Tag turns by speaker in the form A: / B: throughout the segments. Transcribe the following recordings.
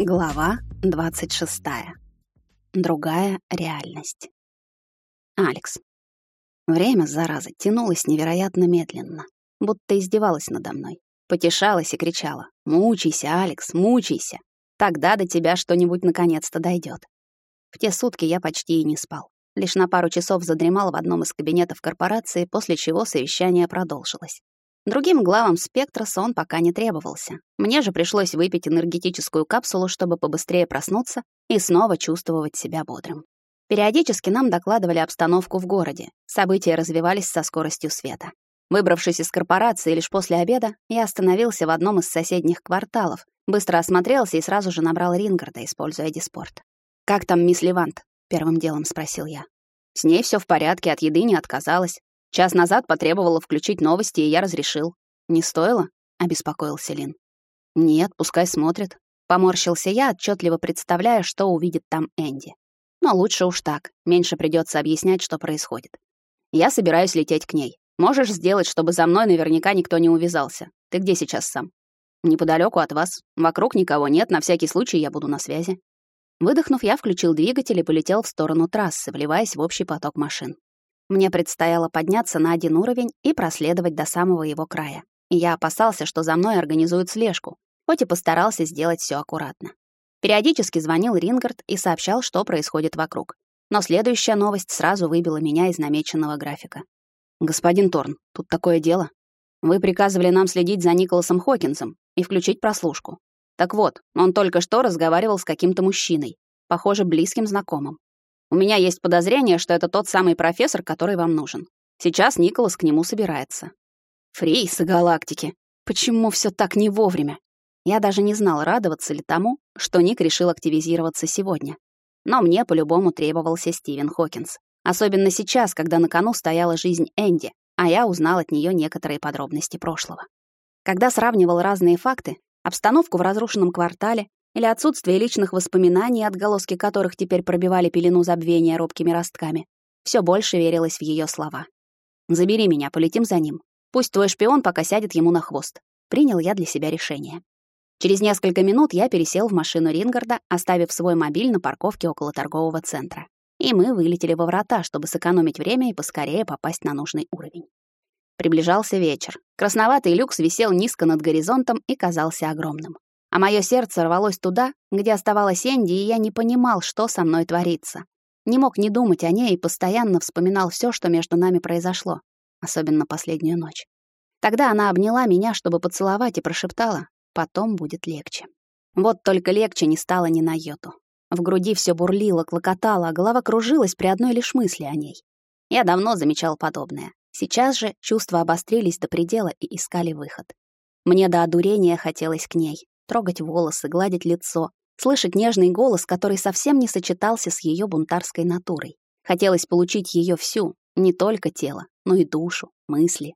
A: Глава 26. Другая реальность. Алекс. Время, зараза, тянулось невероятно медленно, будто издевалась надо мной. Потешалась и кричала «Мучайся, Алекс, мучайся! Тогда до тебя что-нибудь наконец-то дойдет. В те сутки я почти и не спал. Лишь на пару часов задремал в одном из кабинетов корпорации, после чего совещание продолжилось. Другим главам спектра сон пока не требовался. Мне же пришлось выпить энергетическую капсулу, чтобы побыстрее проснуться и снова чувствовать себя бодрым. Периодически нам докладывали обстановку в городе. События развивались со скоростью света. Выбравшись из корпорации лишь после обеда, я остановился в одном из соседних кварталов, быстро осмотрелся и сразу же набрал Рингарда, используя диспорт. «Как там мисс Левант?» — первым делом спросил я. «С ней все в порядке, от еды не отказалась. Час назад потребовала включить новости, и я разрешил. Не стоило? обеспокоился Лин. Нет, пускай смотрит. Поморщился я, отчетливо представляя, что увидит там Энди. Но лучше уж так, меньше придется объяснять, что происходит. Я собираюсь лететь к ней. Можешь сделать, чтобы за мной наверняка никто не увязался. Ты где сейчас сам? Неподалеку от вас. Вокруг никого нет, на всякий случай я буду на связи. Выдохнув, я включил двигатель и полетел в сторону трассы, вливаясь в общий поток машин. Мне предстояло подняться на один уровень и проследовать до самого его края. И я опасался, что за мной организуют слежку, хоть и постарался сделать все аккуратно. Периодически звонил Рингард и сообщал, что происходит вокруг. Но следующая новость сразу выбила меня из намеченного графика. «Господин Торн, тут такое дело. Вы приказывали нам следить за Николасом Хокинсом и включить прослушку. Так вот, он только что разговаривал с каким-то мужчиной, похоже, близким знакомым. У меня есть подозрение, что это тот самый профессор, который вам нужен. Сейчас Николас к нему собирается. Фрейсы галактики. Почему все так не вовремя? Я даже не знал, радоваться ли тому, что Ник решил активизироваться сегодня. Но мне по-любому требовался Стивен Хокинс. Особенно сейчас, когда на кону стояла жизнь Энди, а я узнал от нее некоторые подробности прошлого. Когда сравнивал разные факты, обстановку в разрушенном квартале, или отсутствие личных воспоминаний, отголоски которых теперь пробивали пелену забвения робкими ростками. Все больше верилось в ее слова. «Забери меня, полетим за ним. Пусть твой шпион пока сядет ему на хвост». Принял я для себя решение. Через несколько минут я пересел в машину Рингарда, оставив свой мобиль на парковке около торгового центра. И мы вылетели во врата, чтобы сэкономить время и поскорее попасть на нужный уровень. Приближался вечер. Красноватый люкс висел низко над горизонтом и казался огромным. А мое сердце рвалось туда, где оставалась Энди, и я не понимал, что со мной творится. Не мог не думать о ней и постоянно вспоминал все, что между нами произошло, особенно последнюю ночь. Тогда она обняла меня, чтобы поцеловать, и прошептала «потом будет легче». Вот только легче не стало ни на йоту. В груди все бурлило, клокотало, а голова кружилась при одной лишь мысли о ней. Я давно замечал подобное. Сейчас же чувства обострились до предела и искали выход. Мне до одурения хотелось к ней, трогать волосы, гладить лицо, слышать нежный голос, который совсем не сочетался с ее бунтарской натурой. Хотелось получить ее всю, не только тело, но и душу, мысли.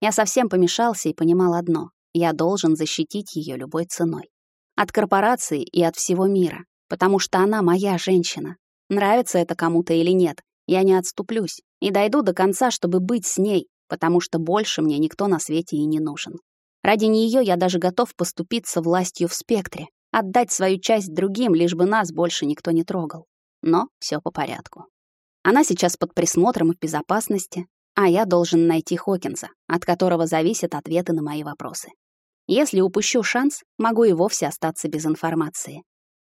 A: Я совсем помешался и понимал одно — я должен защитить ее любой ценой. От корпорации и от всего мира, потому что она моя женщина. Нравится это кому-то или нет, я не отступлюсь и дойду до конца, чтобы быть с ней, потому что больше мне никто на свете и не нужен. Ради нее я даже готов поступиться властью в спектре, отдать свою часть другим, лишь бы нас больше никто не трогал. Но все по порядку. Она сейчас под присмотром и в безопасности, а я должен найти Хокинса, от которого зависят ответы на мои вопросы. Если упущу шанс, могу и вовсе остаться без информации.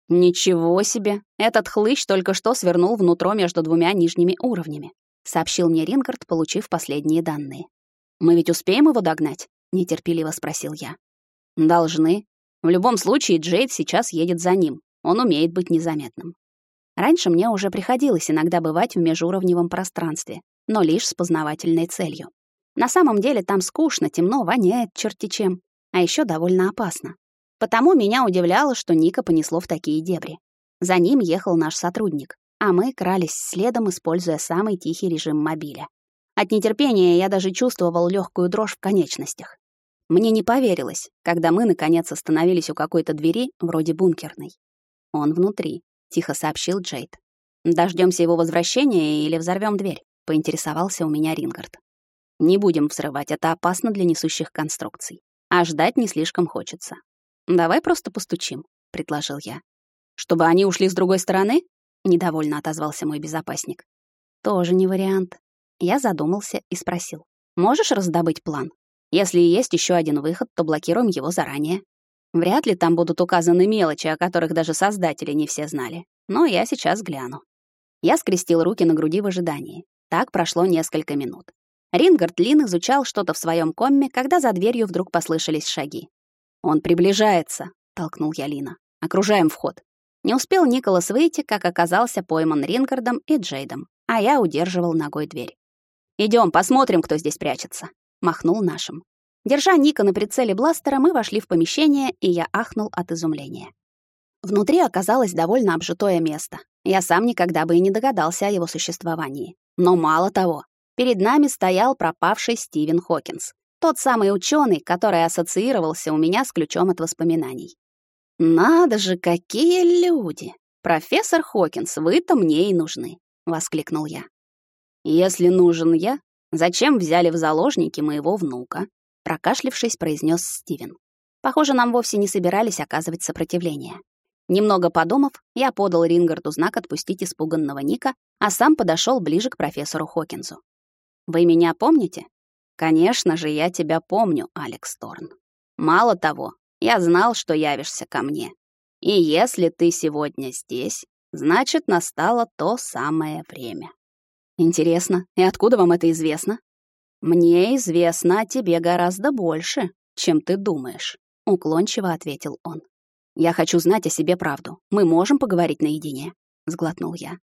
A: «Ничего себе! Этот хлыщ только что свернул внутрь между двумя нижними уровнями», сообщил мне Рингард, получив последние данные. «Мы ведь успеем его догнать?» Нетерпеливо спросил я. Должны. В любом случае Джейд сейчас едет за ним. Он умеет быть незаметным. Раньше мне уже приходилось иногда бывать в межуровневом пространстве, но лишь с познавательной целью. На самом деле там скучно, темно, воняет черти чем, а еще довольно опасно. Потому меня удивляло, что Ника понесло в такие дебри. За ним ехал наш сотрудник, а мы крались следом, используя самый тихий режим мобиля. От нетерпения я даже чувствовал легкую дрожь в конечностях. Мне не поверилось, когда мы, наконец, остановились у какой-то двери, вроде бункерной. «Он внутри», — тихо сообщил Джейд. Дождемся его возвращения или взорвем дверь?» — поинтересовался у меня Рингард. «Не будем взрывать, это опасно для несущих конструкций. А ждать не слишком хочется. Давай просто постучим», — предложил я. Чтобы они ушли с другой стороны? Недовольно отозвался мой безопасник. Тоже не вариант. Я задумался и спросил. Можешь раздобыть план? Если есть еще один выход, то блокируем его заранее. Вряд ли там будут указаны мелочи, о которых даже создатели не все знали. Но я сейчас гляну. Я скрестил руки на груди в ожидании. Так прошло несколько минут. Рингард Лин изучал что-то в своем комме, когда за дверью вдруг послышались шаги. «Он приближается», — толкнул я Лина. «Окружаем вход». Не успел Николас выйти, как оказался пойман Рингардом и Джейдом, а я удерживал ногой дверь. Идем, посмотрим, кто здесь прячется», — махнул нашим. Держа Ника на прицеле бластера, мы вошли в помещение, и я ахнул от изумления. Внутри оказалось довольно обжитое место. Я сам никогда бы и не догадался о его существовании. Но мало того, перед нами стоял пропавший Стивен Хокинс, тот самый ученый, который ассоциировался у меня с ключом от воспоминаний. «Надо же, какие люди! Профессор Хокинс, вы-то мне и нужны!» — воскликнул я. «Если нужен я, зачем взяли в заложники моего внука?» Прокашлившись, произнес Стивен. Похоже, нам вовсе не собирались оказывать сопротивление. Немного подумав, я подал Рингарду знак отпустить испуганного Ника, а сам подошел ближе к профессору Хокинзу. «Вы меня помните?» «Конечно же, я тебя помню, Алекс Торн. Мало того, я знал, что явишься ко мне. И если ты сегодня здесь, значит, настало то самое время». «Интересно, и откуда вам это известно?» «Мне известно о тебе гораздо больше, чем ты думаешь», — уклончиво ответил он. «Я хочу знать о себе правду. Мы можем поговорить наедине», — сглотнул я.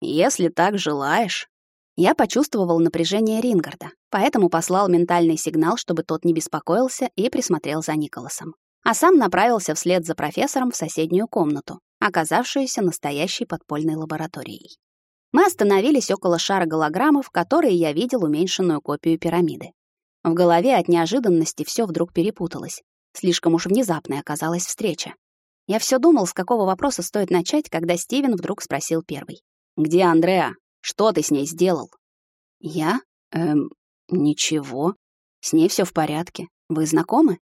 A: «Если так желаешь». Я почувствовал напряжение Рингарда, поэтому послал ментальный сигнал, чтобы тот не беспокоился и присмотрел за Николасом. А сам направился вслед за профессором в соседнюю комнату, оказавшуюся настоящей подпольной лабораторией. Мы остановились около шара голограммы, в которой я видел уменьшенную копию пирамиды. В голове от неожиданности все вдруг перепуталось. Слишком уж внезапной оказалась встреча. Я все думал, с какого вопроса стоит начать, когда Стивен вдруг спросил первый. «Где Андреа? Что ты с ней сделал?» «Я? Эм, ничего. С ней все в порядке. Вы знакомы?»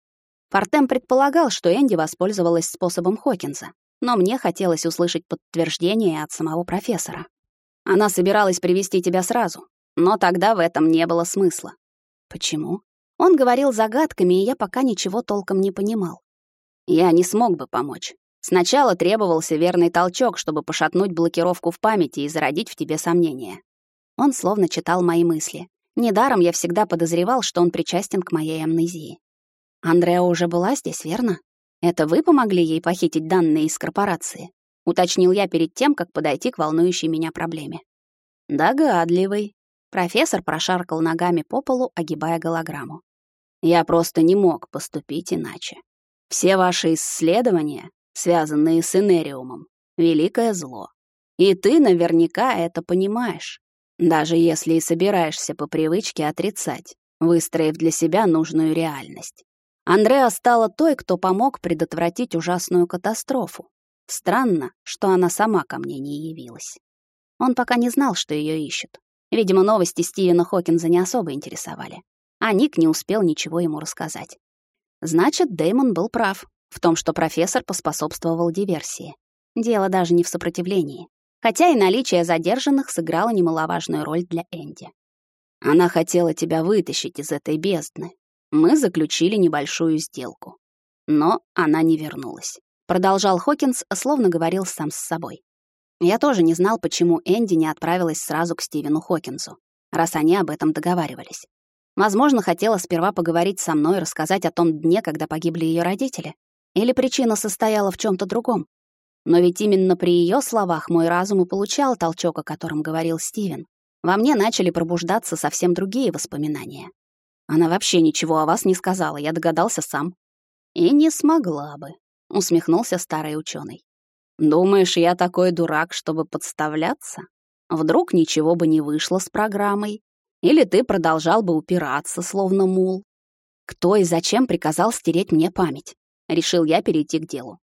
A: Фортем предполагал, что Энди воспользовалась способом Хокинса, но мне хотелось услышать подтверждение от самого профессора. Она собиралась привести тебя сразу, но тогда в этом не было смысла. Почему? Он говорил загадками, и я пока ничего толком не понимал. Я не смог бы помочь. Сначала требовался верный толчок, чтобы пошатнуть блокировку в памяти и зародить в тебе сомнения. Он словно читал мои мысли. Недаром я всегда подозревал, что он причастен к моей амнезии. Андреа уже была здесь, верно? Это вы помогли ей похитить данные из корпорации? Уточнил я перед тем, как подойти к волнующей меня проблеме. Догадливый. Профессор прошаркал ногами по полу, огибая голограмму. Я просто не мог поступить иначе. Все ваши исследования, связанные с Энериумом, великое зло. И ты наверняка это понимаешь, даже если и собираешься по привычке отрицать, выстроив для себя нужную реальность. Андреа стала той, кто помог предотвратить ужасную катастрофу, Странно, что она сама ко мне не явилась. Он пока не знал, что ее ищут. Видимо, новости Стивена Хокинза не особо интересовали. А Ник не успел ничего ему рассказать. Значит, Дэймон был прав в том, что профессор поспособствовал диверсии. Дело даже не в сопротивлении. Хотя и наличие задержанных сыграло немаловажную роль для Энди. Она хотела тебя вытащить из этой бездны. Мы заключили небольшую сделку. Но она не вернулась. Продолжал Хокинс, словно говорил сам с собой. Я тоже не знал, почему Энди не отправилась сразу к Стивену Хокинсу, раз они об этом договаривались. Возможно, хотела сперва поговорить со мной, рассказать о том дне, когда погибли ее родители. Или причина состояла в чем то другом. Но ведь именно при ее словах мой разум и получал толчок, о котором говорил Стивен. Во мне начали пробуждаться совсем другие воспоминания. Она вообще ничего о вас не сказала, я догадался сам. И не смогла бы, усмехнулся старый ученый. Думаешь, я такой дурак, чтобы подставляться? Вдруг ничего бы не вышло с программой? Или ты продолжал бы упираться, словно мул? Кто и зачем приказал стереть мне память? Решил я перейти к делу.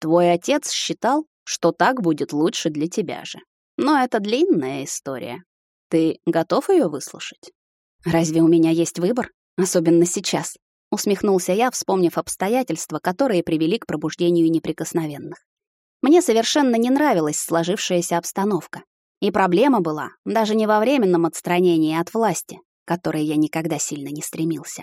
A: Твой отец считал, что так будет лучше для тебя же. Но это длинная история. Ты готов ее выслушать? Разве у меня есть выбор? Особенно сейчас. Усмехнулся я, вспомнив обстоятельства, которые привели к пробуждению неприкосновенных. Мне совершенно не нравилась сложившаяся обстановка. И проблема была даже не во временном отстранении от власти, к которой я никогда сильно не стремился.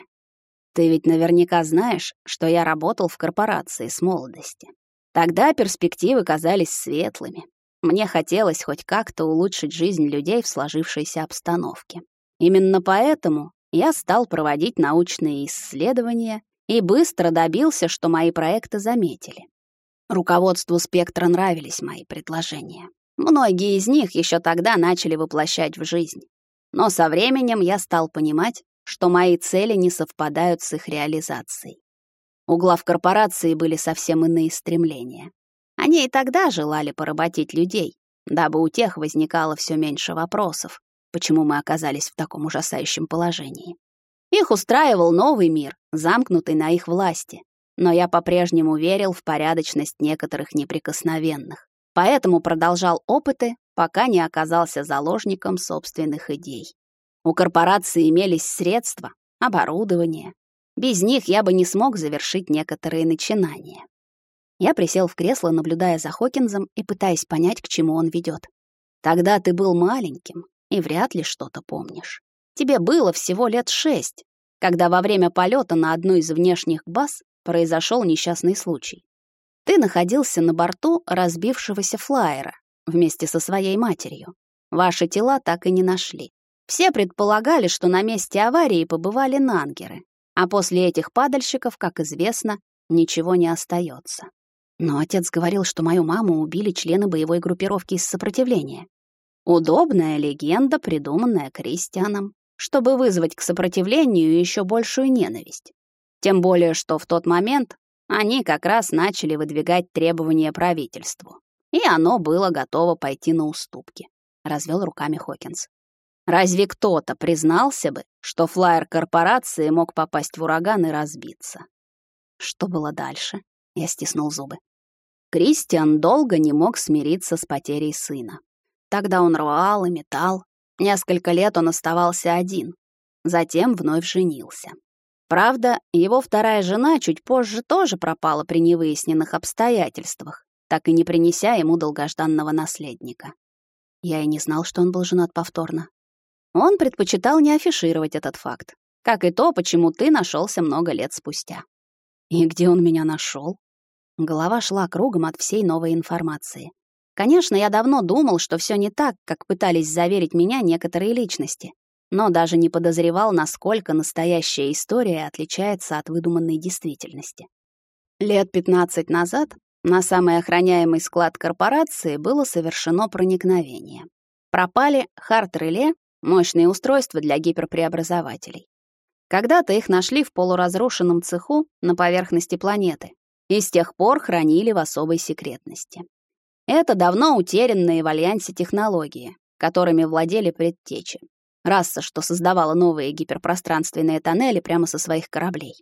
A: Ты ведь наверняка знаешь, что я работал в корпорации с молодости. Тогда перспективы казались светлыми. Мне хотелось хоть как-то улучшить жизнь людей в сложившейся обстановке. Именно поэтому я стал проводить научные исследования и быстро добился, что мои проекты заметили. Руководству «Спектра» нравились мои предложения. Многие из них еще тогда начали воплощать в жизнь. Но со временем я стал понимать, что мои цели не совпадают с их реализацией. У глав корпорации были совсем иные стремления. Они и тогда желали поработить людей, дабы у тех возникало все меньше вопросов, почему мы оказались в таком ужасающем положении. Их устраивал новый мир, замкнутый на их власти, но я по-прежнему верил в порядочность некоторых неприкосновенных, поэтому продолжал опыты, пока не оказался заложником собственных идей. У корпорации имелись средства, оборудование. Без них я бы не смог завершить некоторые начинания. Я присел в кресло, наблюдая за Хокинзом и пытаясь понять, к чему он ведет. Тогда ты был маленьким и вряд ли что-то помнишь. Тебе было всего лет шесть, когда во время полета на одну из внешних баз произошел несчастный случай. Ты находился на борту разбившегося флайера вместе со своей матерью. Ваши тела так и не нашли. Все предполагали, что на месте аварии побывали нангеры, а после этих падальщиков, как известно, ничего не остается. Но отец говорил, что мою маму убили члены боевой группировки из сопротивления. Удобная легенда, придуманная Кристианом, чтобы вызвать к сопротивлению еще большую ненависть. Тем более, что в тот момент они как раз начали выдвигать требования правительству, и оно было готово пойти на уступки, развел руками Хокинс. Разве кто-то признался бы, что флайер корпорации мог попасть в ураган и разбиться? Что было дальше? Я стиснул зубы. Кристиан долго не мог смириться с потерей сына. Тогда он рвал и метал. Несколько лет он оставался один. Затем вновь женился. Правда, его вторая жена чуть позже тоже пропала при невыясненных обстоятельствах, так и не принеся ему долгожданного наследника. Я и не знал, что он был женат повторно. Он предпочитал не афишировать этот факт, как и то, почему ты нашелся много лет спустя. И где он меня нашел? Голова шла кругом от всей новой информации. Конечно, я давно думал, что все не так, как пытались заверить меня некоторые личности, но даже не подозревал, насколько настоящая история отличается от выдуманной действительности. Лет 15 назад на самый охраняемый склад корпорации было совершено проникновение. Пропали хард-реле мощные устройства для гиперпреобразователей. Когда-то их нашли в полуразрушенном цеху на поверхности планеты и с тех пор хранили в особой секретности. Это давно утерянные в Альянсе технологии, которыми владели предтечи. Раса, что создавала новые гиперпространственные тоннели прямо со своих кораблей.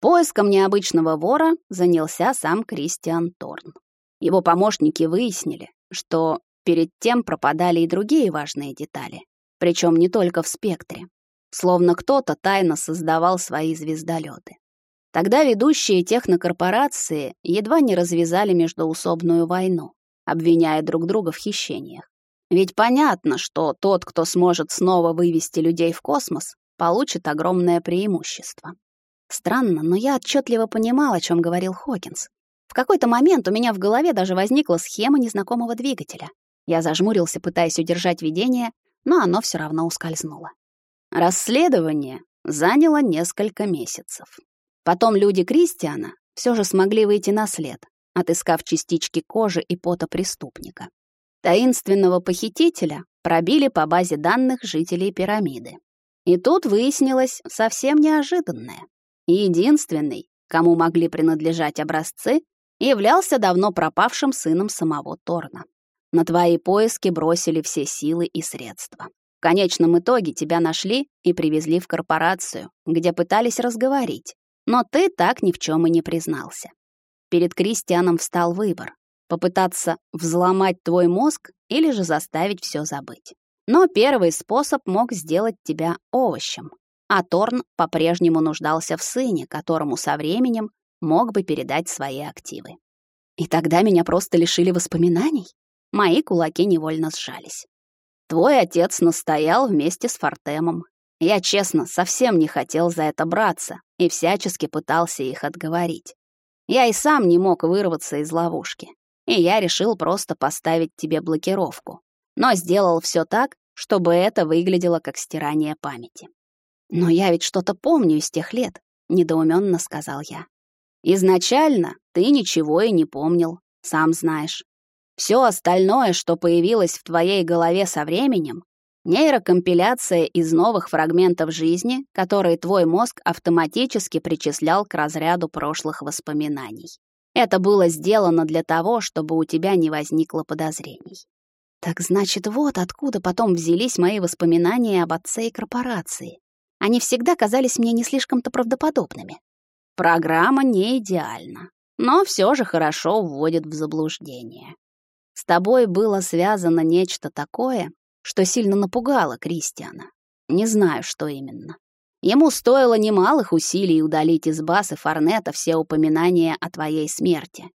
A: Поиском необычного вора занялся сам Кристиан Торн. Его помощники выяснили, что перед тем пропадали и другие важные детали, причем не только в спектре. Словно кто-то тайно создавал свои звездолеты. Тогда ведущие технокорпорации едва не развязали междоусобную войну, обвиняя друг друга в хищениях. Ведь понятно, что тот, кто сможет снова вывести людей в космос, получит огромное преимущество. Странно, но я отчетливо понимал, о чем говорил Хокинс. В какой-то момент у меня в голове даже возникла схема незнакомого двигателя. Я зажмурился, пытаясь удержать видение, но оно все равно ускользнуло. Расследование заняло несколько месяцев. Потом люди Кристиана все же смогли выйти на след, отыскав частички кожи и пота преступника. Таинственного похитителя пробили по базе данных жителей пирамиды. И тут выяснилось совсем неожиданное. Единственный, кому могли принадлежать образцы, являлся давно пропавшим сыном самого Торна. На твои поиски бросили все силы и средства. В конечном итоге тебя нашли и привезли в корпорацию, где пытались разговорить. Но ты так ни в чем и не признался. Перед Кристианом встал выбор — попытаться взломать твой мозг или же заставить все забыть. Но первый способ мог сделать тебя овощем, а Торн по-прежнему нуждался в сыне, которому со временем мог бы передать свои активы. И тогда меня просто лишили воспоминаний? Мои кулаки невольно сжались. Твой отец настоял вместе с Фортемом. Я, честно, совсем не хотел за это браться и всячески пытался их отговорить. Я и сам не мог вырваться из ловушки. И я решил просто поставить тебе блокировку. Но сделал все так, чтобы это выглядело как стирание памяти. Но я ведь что-то помню из тех лет, недоуменно сказал я. Изначально ты ничего и не помнил, сам знаешь. Все остальное, что появилось в твоей голове со временем, нейрокомпиляция из новых фрагментов жизни, которые твой мозг автоматически причислял к разряду прошлых воспоминаний. Это было сделано для того, чтобы у тебя не возникло подозрений. Так значит, вот откуда потом взялись мои воспоминания об отце и корпорации. Они всегда казались мне не слишком-то правдоподобными. Программа не идеальна, но все же хорошо вводит в заблуждение. С тобой было связано нечто такое, что сильно напугало Кристиана. Не знаю, что именно. Ему стоило немалых усилий удалить из базы Форнета все упоминания о твоей смерти.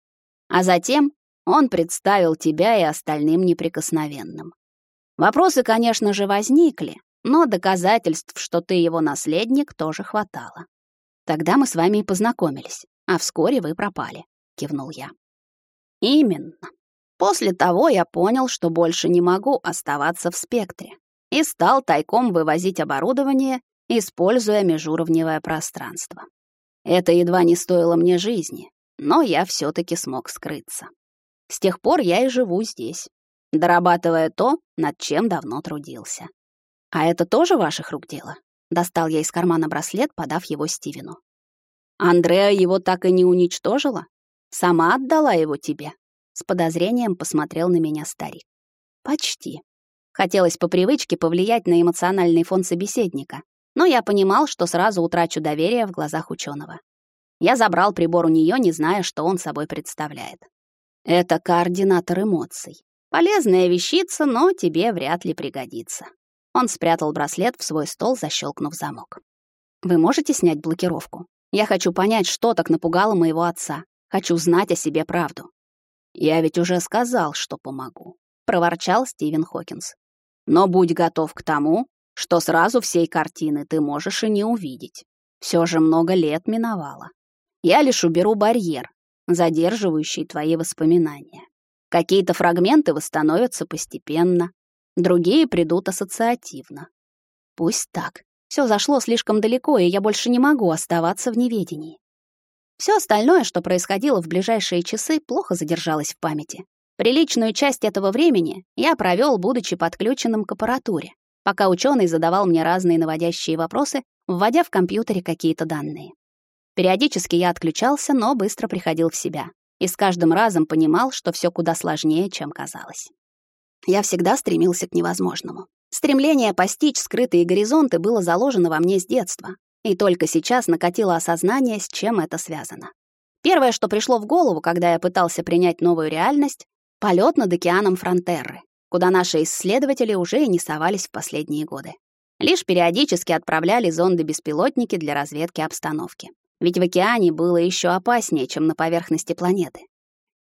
A: А затем он представил тебя и остальным неприкосновенным. Вопросы, конечно же, возникли, но доказательств, что ты его наследник, тоже хватало. Тогда мы с вами и познакомились, а вскоре вы пропали, кивнул я. Именно. После того я понял, что больше не могу оставаться в спектре, и стал тайком вывозить оборудование, используя межуровневое пространство. Это едва не стоило мне жизни, но я все таки смог скрыться. С тех пор я и живу здесь, дорабатывая то, над чем давно трудился. А это тоже ваших рук дело? Достал я из кармана браслет, подав его Стивену. Андреа его так и не уничтожила? Сама отдала его тебе? С подозрением посмотрел на меня старик. Почти. Хотелось по привычке повлиять на эмоциональный фон собеседника, но я понимал, что сразу утрачу доверие в глазах ученого. Я забрал прибор у нее, не зная, что он собой представляет. Это координатор эмоций. Полезная вещица, но тебе вряд ли пригодится. Он спрятал браслет в свой стол, защелкнув замок. Вы можете снять блокировку? Я хочу понять, что так напугало моего отца. Хочу знать о себе правду. «Я ведь уже сказал, что помогу», — проворчал Стивен Хокинс. «Но будь готов к тому, что сразу всей картины ты можешь и не увидеть. Все же много лет миновало. Я лишь уберу барьер, задерживающий твои воспоминания. Какие-то фрагменты восстановятся постепенно, другие придут ассоциативно. Пусть так. Все зашло слишком далеко, и я больше не могу оставаться в неведении. Все остальное, что происходило в ближайшие часы, плохо задержалось в памяти. Приличную часть этого времени я провел, будучи подключенным к аппаратуре, пока ученый задавал мне разные наводящие вопросы, вводя в компьютере какие-то данные. Периодически я отключался, но быстро приходил в себя и с каждым разом понимал, что все куда сложнее, чем казалось. Я всегда стремился к невозможному. Стремление постичь скрытые горизонты было заложено во мне с детства, и только сейчас накатило осознание, с чем это связано. Первое, что пришло в голову, когда я пытался принять новую реальность — полет над океаном Фронтерры, куда наши исследователи уже и не совались в последние годы. Лишь периодически отправляли зонды-беспилотники для разведки обстановки. Ведь в океане было еще опаснее, чем на поверхности планеты.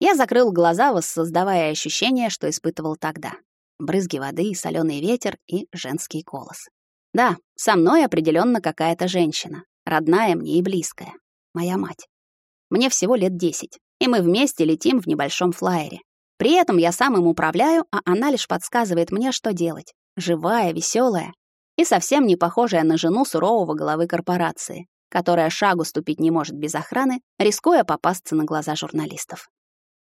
A: Я закрыл глаза, воссоздавая ощущение, что испытывал тогда. Брызги воды, соленый ветер и женский голос. Да, со мной определенно какая-то женщина, родная мне и близкая, моя мать. Мне всего лет десять, и мы вместе летим в небольшом флайере. При этом я сам им управляю, а она лишь подсказывает мне, что делать. Живая, веселая и совсем не похожая на жену сурового главы корпорации, которая шагу ступить не может без охраны, рискуя попасться на глаза журналистов.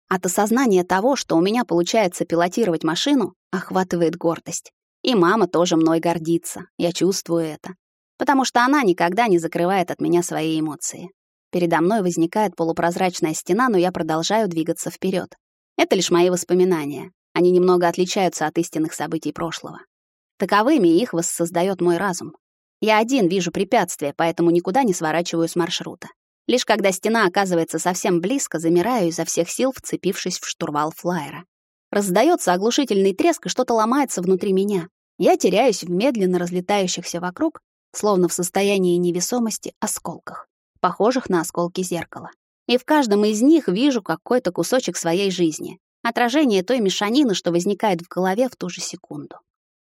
A: От осознания того, что у меня получается пилотировать машину, охватывает гордость. И мама тоже мной гордится, я чувствую это. Потому что она никогда не закрывает от меня свои эмоции. Передо мной возникает полупрозрачная стена, но я продолжаю двигаться вперед. Это лишь мои воспоминания. Они немного отличаются от истинных событий прошлого. Таковыми их воссоздает мой разум. Я один вижу препятствия, поэтому никуда не сворачиваю с маршрута. Лишь когда стена оказывается совсем близко, замираю изо всех сил, вцепившись в штурвал флайера. Раздается оглушительный треск, и что-то ломается внутри меня. Я теряюсь в медленно разлетающихся вокруг, словно в состоянии невесомости, осколках, похожих на осколки зеркала. и в каждом из них вижу какой-то кусочек своей жизни, отражение той мешанины, что возникает в голове в ту же секунду.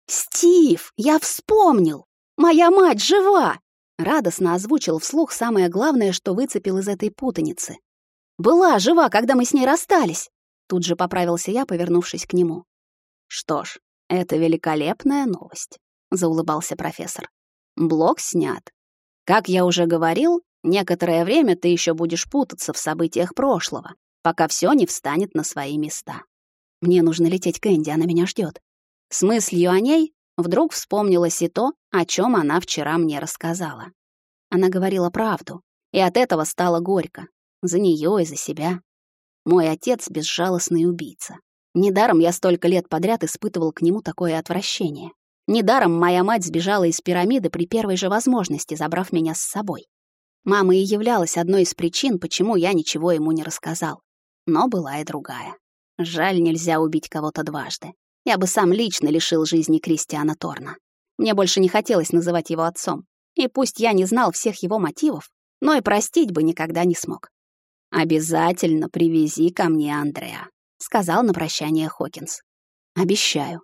A: «Стив, я вспомнил! Моя мать жива!» Радостно озвучил вслух самое главное, что выцепил из этой путаницы. «Была жива, когда мы с ней расстались!» Тут же поправился я, повернувшись к нему. «Что ж, это великолепная новость», — заулыбался профессор. «Блок снят. Как я уже говорил, некоторое время ты еще будешь путаться в событиях прошлого, пока все не встанет на свои места. Мне нужно лететь к Энди, она меня ждет. С мыслью о ней вдруг вспомнилось и то, о чем она вчера мне рассказала. Она говорила правду, и от этого стало горько. За нее и за себя. Мой отец — безжалостный убийца. Недаром я столько лет подряд испытывал к нему такое отвращение. Недаром моя мать сбежала из пирамиды при первой же возможности, забрав меня с собой. Мама и являлась одной из причин, почему я ничего ему не рассказал. Но была и другая. Жаль, нельзя убить кого-то дважды. Я бы сам лично лишил жизни Кристиана Торна. Мне больше не хотелось называть его отцом. И пусть я не знал всех его мотивов, но и простить бы никогда не смог. «Обязательно привези ко мне Андреа», — сказал на прощание Хокинс. «Обещаю».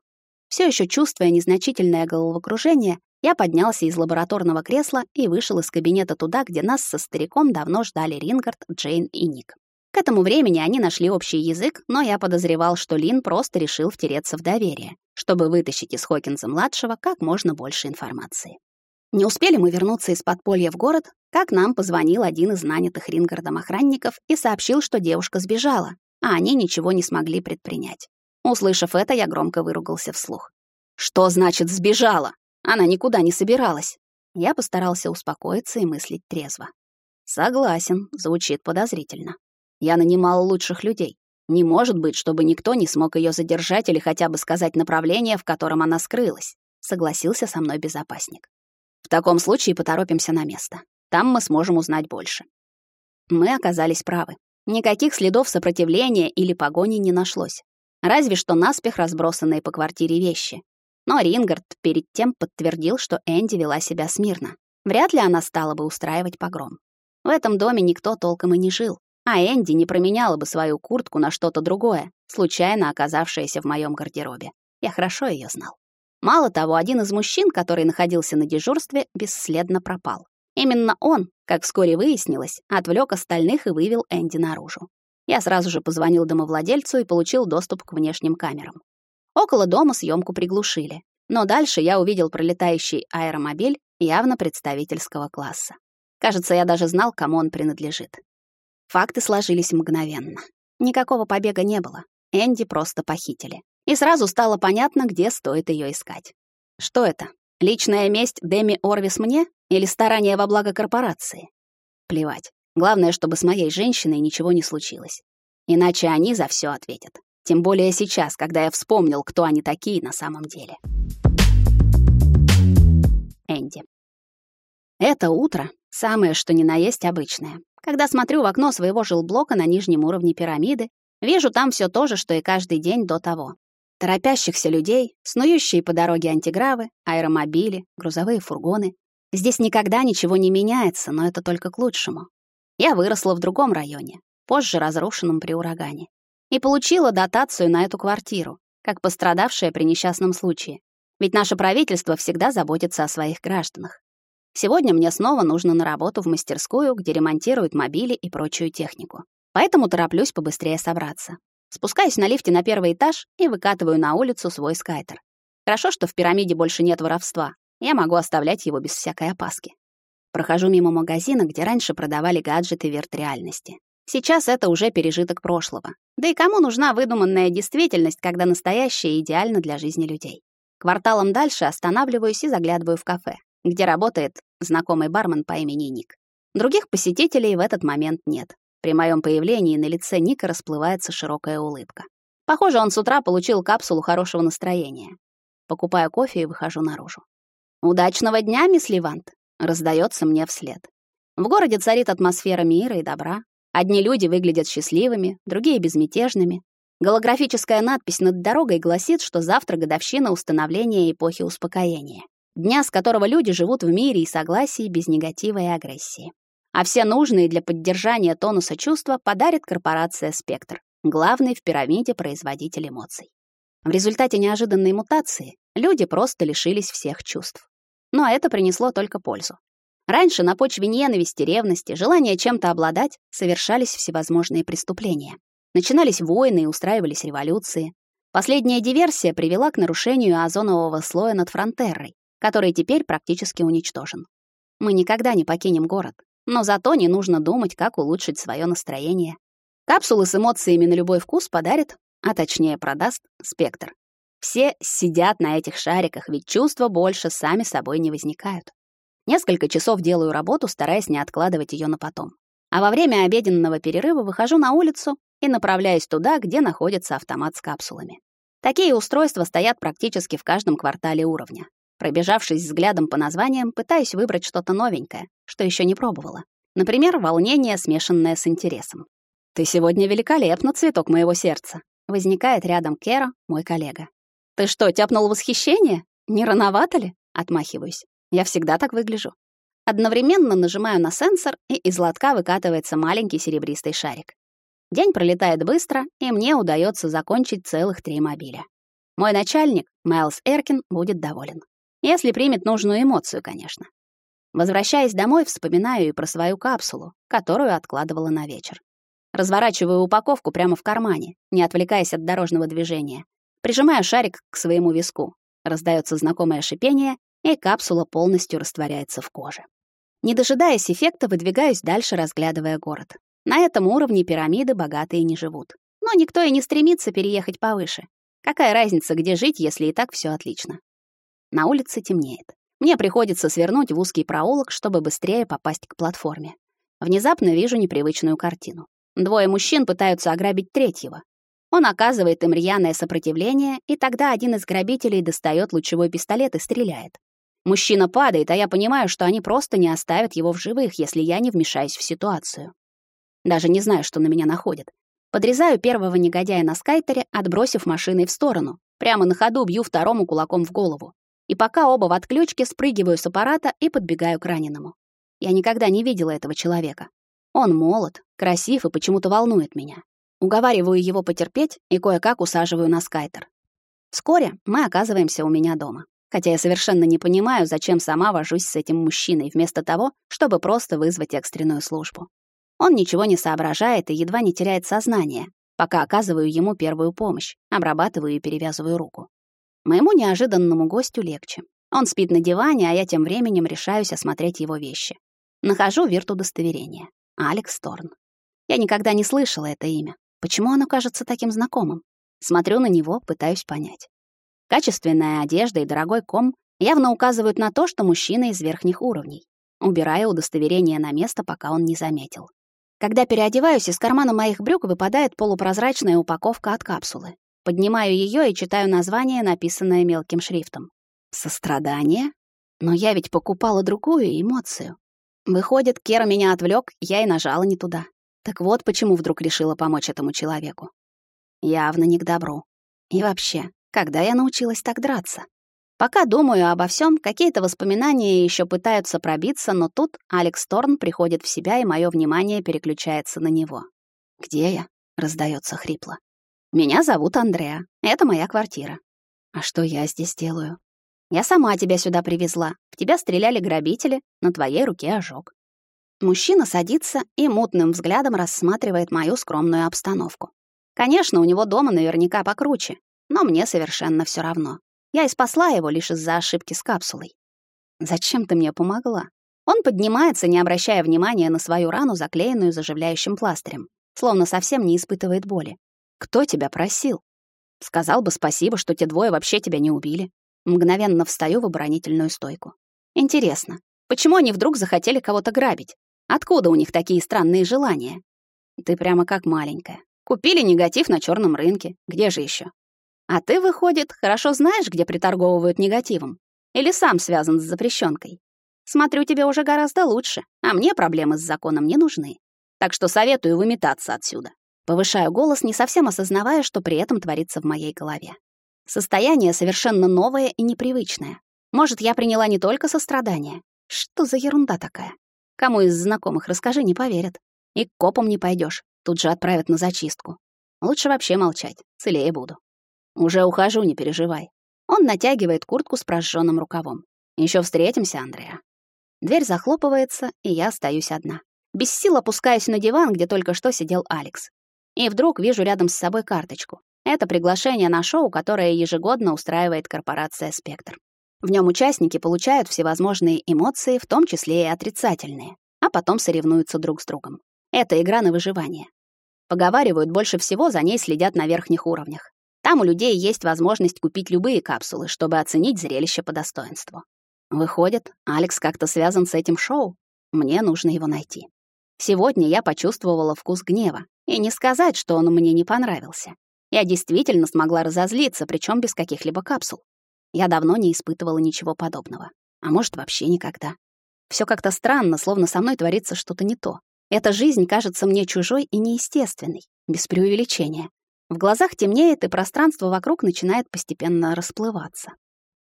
A: Все еще чувствуя незначительное головокружение, я поднялся из лабораторного кресла и вышел из кабинета туда, где нас со стариком давно ждали Рингард, Джейн и Ник. К этому времени они нашли общий язык, но я подозревал, что Лин просто решил втереться в доверие, чтобы вытащить из Хокинса-младшего как можно больше информации. Не успели мы вернуться из подполья в город, как нам позвонил один из нанятых Рингардом охранников и сообщил, что девушка сбежала, а они ничего не смогли предпринять. Услышав это, я громко выругался вслух. «Что значит сбежала? Она никуда не собиралась». Я постарался успокоиться и мыслить трезво. «Согласен, звучит подозрительно. Я нанимал лучших людей. Не может быть, чтобы никто не смог ее задержать или хотя бы сказать направление, в котором она скрылась», согласился со мной безопасник. В таком случае поторопимся на место. Там мы сможем узнать больше. Мы оказались правы. Никаких следов сопротивления или погони не нашлось. Разве что наспех разбросанные по квартире вещи. Но Рингард перед тем подтвердил, что Энди вела себя смирно. Вряд ли она стала бы устраивать погром. В этом доме никто толком и не жил, а Энди не променяла бы свою куртку на что-то другое, случайно оказавшееся в моем гардеробе. Я хорошо ее знал. Мало того, один из мужчин, который находился на дежурстве, бесследно пропал. Именно он, как вскоре выяснилось, отвлек остальных и вывел Энди наружу. Я сразу же позвонил домовладельцу и получил доступ к внешним камерам. Около дома съемку приглушили, но дальше я увидел пролетающий аэромобиль явно представительского класса. Кажется, я даже знал, кому он принадлежит. Факты сложились мгновенно. Никакого побега не было. Энди просто похитили и сразу стало понятно, где стоит ее искать. Что это? Личная месть Деми Орвис мне или старание во благо корпорации? Плевать. Главное, чтобы с моей женщиной ничего не случилось. Иначе они за все ответят. Тем более сейчас, когда я вспомнил, кто они такие на самом деле. Энди. Это утро самое что ни на есть обычное. Когда смотрю в окно своего жилблока на нижнем уровне пирамиды, вижу там все то же, что и каждый день до того торопящихся людей, снующие по дороге антигравы, аэромобили, грузовые фургоны. Здесь никогда ничего не меняется, но это только к лучшему. Я выросла в другом районе, позже разрушенном при урагане, и получила дотацию на эту квартиру, как пострадавшая при несчастном случае. Ведь наше правительство всегда заботится о своих гражданах. Сегодня мне снова нужно на работу в мастерскую, где ремонтируют мобили и прочую технику. Поэтому тороплюсь побыстрее собраться. Спускаюсь на лифте на первый этаж и выкатываю на улицу свой скайтер. Хорошо, что в пирамиде больше нет воровства. Я могу оставлять его без всякой опаски. Прохожу мимо магазина, где раньше продавали гаджеты виртуальности. Сейчас это уже пережиток прошлого. Да и кому нужна выдуманная действительность, когда настоящая идеальна для жизни людей? Кварталом дальше останавливаюсь и заглядываю в кафе, где работает знакомый бармен по имени Ник. Других посетителей в этот момент нет. При моем появлении на лице Ника расплывается широкая улыбка. Похоже, он с утра получил капсулу хорошего настроения. Покупаю кофе и выхожу наружу. «Удачного дня, мисс Левант!» — раздается мне вслед. В городе царит атмосфера мира и добра. Одни люди выглядят счастливыми, другие — безмятежными. Голографическая надпись над дорогой гласит, что завтра годовщина установления эпохи успокоения. Дня, с которого люди живут в мире и согласии без негатива и агрессии. А все нужные для поддержания тонуса чувства подарит корпорация «Спектр», главный в пирамиде производитель эмоций. В результате неожиданной мутации люди просто лишились всех чувств. Но это принесло только пользу. Раньше на почве ненависти, ревности, желания чем-то обладать совершались всевозможные преступления. Начинались войны и устраивались революции. Последняя диверсия привела к нарушению озонового слоя над Фронтеррой, который теперь практически уничтожен. Мы никогда не покинем город, но зато не нужно думать, как улучшить свое настроение. Капсулы с эмоциями на любой вкус подарит, а точнее продаст, спектр. Все сидят на этих шариках, ведь чувства больше сами собой не возникают. Несколько часов делаю работу, стараясь не откладывать ее на потом. А во время обеденного перерыва выхожу на улицу и направляюсь туда, где находится автомат с капсулами. Такие устройства стоят практически в каждом квартале уровня. Пробежавшись взглядом по названиям, пытаюсь выбрать что-то новенькое, что еще не пробовала. Например, волнение, смешанное с интересом. «Ты сегодня великолепна, цветок моего сердца», Возникает рядом Кера, мой коллега. «Ты что, тяпнул восхищение? Не рановато ли?» Отмахиваюсь. «Я всегда так выгляжу». Одновременно нажимаю на сенсор, и из лотка выкатывается маленький серебристый шарик. День пролетает быстро, и мне удается закончить целых три мобиля. Мой начальник, Майлз Эркин, будет доволен. Если примет нужную эмоцию, конечно. Возвращаясь домой, вспоминаю и про свою капсулу, которую откладывала на вечер. Разворачиваю упаковку прямо в кармане, не отвлекаясь от дорожного движения. Прижимаю шарик к своему виску. Раздается знакомое шипение, и капсула полностью растворяется в коже. Не дожидаясь эффекта, выдвигаюсь дальше, разглядывая город. На этом уровне пирамиды богатые не живут. Но никто и не стремится переехать повыше. Какая разница, где жить, если и так все отлично? На улице темнеет. Мне приходится свернуть в узкий проулок, чтобы быстрее попасть к платформе. Внезапно вижу непривычную картину. Двое мужчин пытаются ограбить третьего. Он оказывает им рьяное сопротивление, и тогда один из грабителей достает лучевой пистолет и стреляет. Мужчина падает, а я понимаю, что они просто не оставят его в живых, если я не вмешаюсь в ситуацию. Даже не знаю, что на меня находит. Подрезаю первого негодяя на скайтере, отбросив машиной в сторону. Прямо на ходу бью второму кулаком в голову. И пока оба в отключке, спрыгиваю с аппарата и подбегаю к раненому. Я никогда не видела этого человека. Он молод, красив и почему-то волнует меня. Уговариваю его потерпеть и кое-как усаживаю на скайтер. Вскоре мы оказываемся у меня дома. Хотя я совершенно не понимаю, зачем сама вожусь с этим мужчиной, вместо того, чтобы просто вызвать экстренную службу. Он ничего не соображает и едва не теряет сознание, пока оказываю ему первую помощь, обрабатываю и перевязываю руку. Моему неожиданному гостю легче. Он спит на диване, а я тем временем решаюсь осмотреть его вещи. Нахожу виртудостоверение. Алекс Торн. Я никогда не слышала это имя. Почему оно кажется таким знакомым? Смотрю на него, пытаюсь понять. Качественная одежда и дорогой ком явно указывают на то, что мужчина из верхних уровней. Убираю удостоверение на место, пока он не заметил. Когда переодеваюсь, из кармана моих брюк выпадает полупрозрачная упаковка от капсулы. Поднимаю ее и читаю название, написанное мелким шрифтом. Сострадание? Но я ведь покупала другую эмоцию. Выходит, Кер меня отвлек, я и нажала не туда. Так вот почему вдруг решила помочь этому человеку. Явно не к добру. И вообще, когда я научилась так драться? Пока думаю обо всем, какие-то воспоминания еще пытаются пробиться, но тут Алекс Торн приходит в себя, и мое внимание переключается на него. «Где я?» — раздается хрипло. «Меня зовут Андреа. Это моя квартира». «А что я здесь делаю?» Я сама тебя сюда привезла. В тебя стреляли грабители, на твоей руке ожог. Мужчина садится и мутным взглядом рассматривает мою скромную обстановку. Конечно, у него дома наверняка покруче, но мне совершенно все равно. Я и спасла его лишь из-за ошибки с капсулой. Зачем ты мне помогла? Он поднимается, не обращая внимания на свою рану, заклеенную заживляющим пластырем, словно совсем не испытывает боли. Кто тебя просил? Сказал бы спасибо, что те двое вообще тебя не убили. Мгновенно встаю в оборонительную стойку. Интересно, почему они вдруг захотели кого-то грабить? Откуда у них такие странные желания? Ты прямо как маленькая. Купили негатив на черном рынке. Где же еще? А ты, выходит, хорошо знаешь, где приторговывают негативом? Или сам связан с запрещенкой? Смотрю, тебе уже гораздо лучше, а мне проблемы с законом не нужны. Так что советую выметаться отсюда. Повышаю голос, не совсем осознавая, что при этом творится в моей голове. Состояние совершенно новое и непривычное. Может, я приняла не только сострадание? Что за ерунда такая? Кому из знакомых расскажи, не поверят. И к копам не пойдешь, тут же отправят на зачистку. Лучше вообще молчать, целее буду. Уже ухожу, не переживай. Он натягивает куртку с прожженным рукавом. Еще встретимся, Андреа. Дверь захлопывается, и я остаюсь одна. Без сил опускаюсь на диван, где только что сидел Алекс. И вдруг вижу рядом с собой карточку. Это приглашение на шоу, которое ежегодно устраивает корпорация «Спектр». В нем участники получают всевозможные эмоции, в том числе и отрицательные, а потом соревнуются друг с другом. Это игра на выживание. Поговаривают, больше всего за ней следят на верхних уровнях. Там у людей есть возможность купить любые капсулы, чтобы оценить зрелище по достоинству. Выходит, Алекс как-то связан с этим шоу. Мне нужно его найти. Сегодня я почувствовала вкус гнева, и не сказать, что он мне не понравился. Я действительно смогла разозлиться, причем без каких-либо капсул. Я давно не испытывала ничего подобного. А может, вообще никогда. Все как-то странно, словно со мной творится что-то не то. Эта жизнь кажется мне чужой и неестественной, без преувеличения. В глазах темнеет, и пространство вокруг начинает постепенно расплываться.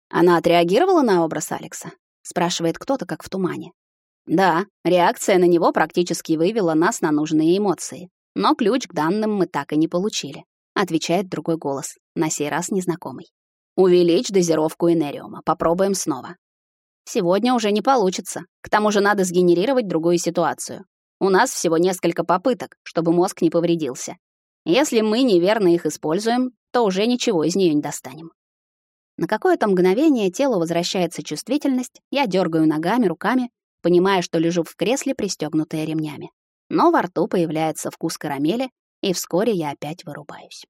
A: Она отреагировала на образ Алекса? Спрашивает кто-то, как в тумане. Да, реакция на него практически вывела нас на нужные эмоции. Но ключ к данным мы так и не получили. Отвечает другой голос, на сей раз незнакомый. Увеличь дозировку энериума. Попробуем снова. Сегодня уже не получится. К тому же надо сгенерировать другую ситуацию. У нас всего несколько попыток, чтобы мозг не повредился. Если мы неверно их используем, то уже ничего из нее не достанем. На какое-то мгновение телу возвращается чувствительность, я дергаю ногами, руками, понимая, что лежу в кресле, пристегнутая ремнями. Но во рту появляется вкус карамели, и вскоре я опять вырубаюсь.